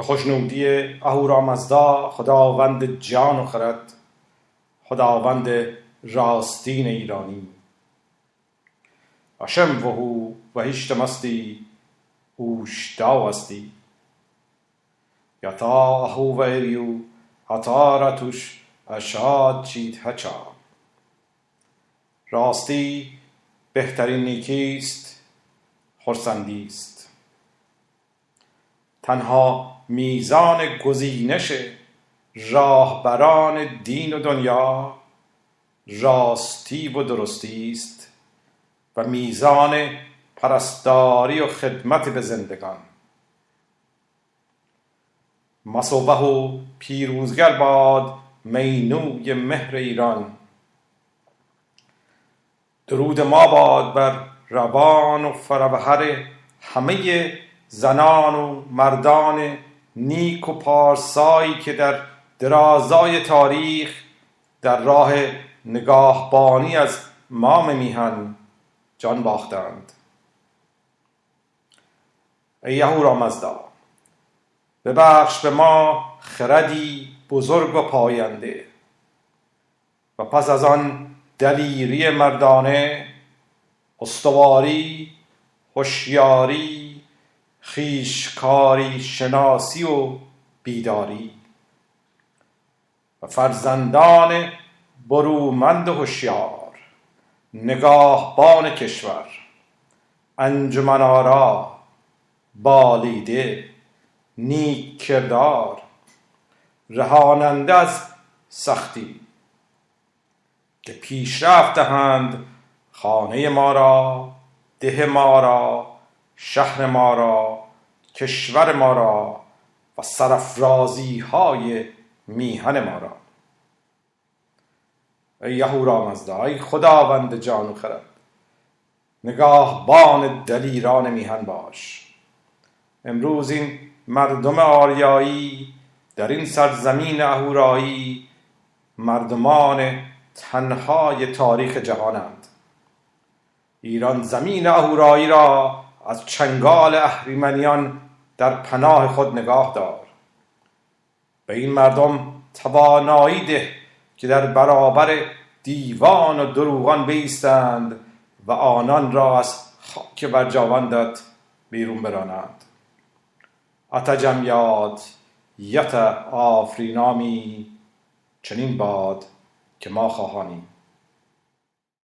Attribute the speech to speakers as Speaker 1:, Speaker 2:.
Speaker 1: به خوشنودی اهورامزدا خداوند جان و خرد خداوند راستین ایرانی. اشم وهو و هیشت مستی اوشتا استی یتا اهو و ایریو هتارتوش اشاد چید هچا. راستی بهترین نیکیست خرسندی است تنها میزان گزینش راهبران دین و دنیا راستی و درستی است و میزان پرستاری و خدمت به زندگان. مصوبه و پیروزگر باد مینوی مهر ایران. درود ما باد بر روان و فروهر همه زنان و مردان نیک و پارسایی که در درازای تاریخ در راه نگاهبانی از مام میهن جان باختند. ای یهورامزدا ببخش به ما خردی بزرگ و پاینده و پس از آن دلیری مردانه استواری هوشیاری خیشکاری شناسی و بیداری و فرزندان برومند و هوشیار نگاهبان کشور انجمن آرا بالیده نیک کردار رهاننده از سختی که پیشرفت دهند خانه ما را ده ما را شهر ما را کشور ما را و سرفرازی های میهن ما را. ای یهورامزدا ای خداوند جان و خرد نگاهبان دلیران میهن باش. امروز این مردم آریایی در این سرزمین اهورایی مردمان تنهای تاریخ جهانند. ایران زمین اهورایی را از چنگال اهریمنیان در پناه خود نگاه دار. به این مردم توانایی ده که در برابر دیوان و دروغان بیستند و آنان را از خاک برجاوندت بیرون برانند. اتجم یاد یت آفرینامی چنین باد که ما خواهانیم.